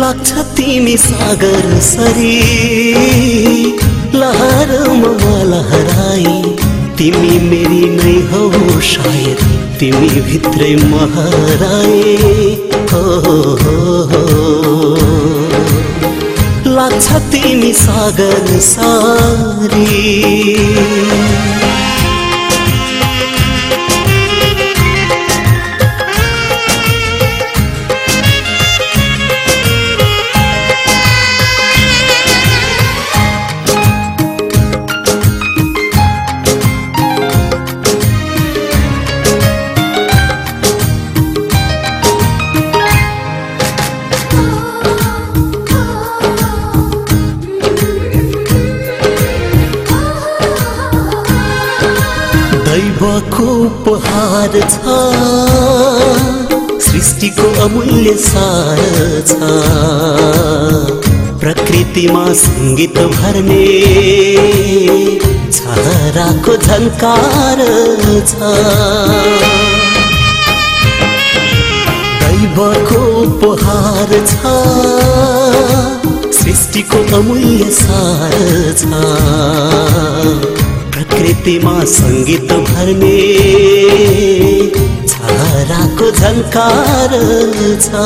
लाग्छ तिमी सागर सरी लहर लहराई तिमी मेरी नै हौ सायद तिमी भित्रै महाराई लाग्छ तिमी सागर सारी। दैवको उपहार छ सृष्टिको अमूल्य सार छ प्रकृतिमा सङ्गीत भर्ने छराको झन्कार छ। दैवको उपहार छ। सृष्टिको अमूल्य सार छ प्रकृतिमा सङ्गीत भर्ने। छराको झन्कार छ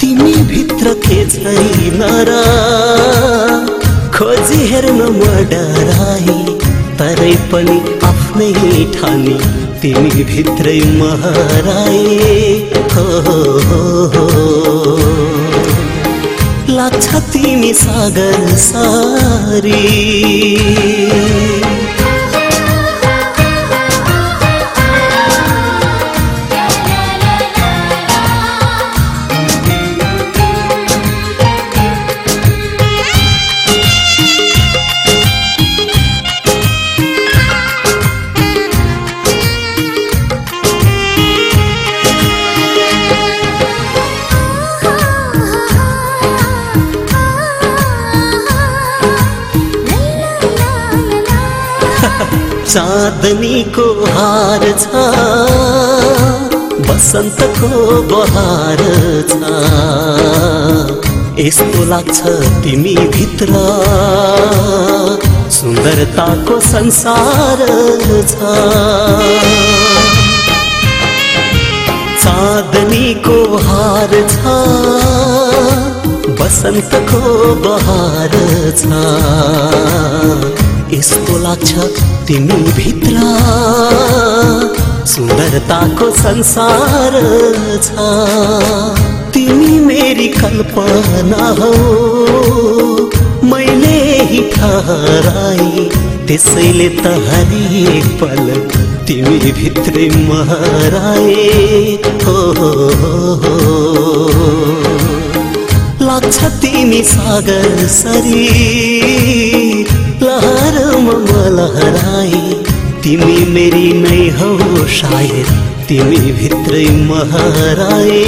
तिमी भित्र के छैन र खोजी हेर्न म डराई तरै पनि आफ्नै ठानी। तिमी भित्रै महराए हो, हो, हो। लाग्छ तिमी सागर सारी। चाँदनीको हार छ बसन्तको बहार छ। यस्तो लाग्छ तिमी भित्र सुन्दरताको संसार छ। चाँदनीको हार छ बसन्तको बहार छ। यस्तो लाग्छ तिमी भित्र। सुन्दरताको संसार छ। तिमी मेरी कल्पना हो। मैले ही ठहराई त्यसैले त हरेक पल तिमी भित्रै महराए। हो। लाग्छ तिमी सागर सरी लहराई तिमी मेरी नै हो सायद तिमी भित्रै महराए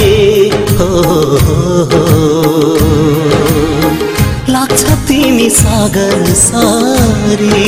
हो, हो, हो। लाग्छ तिमी सागर सारी।